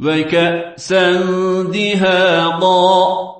وكأسا دهاقا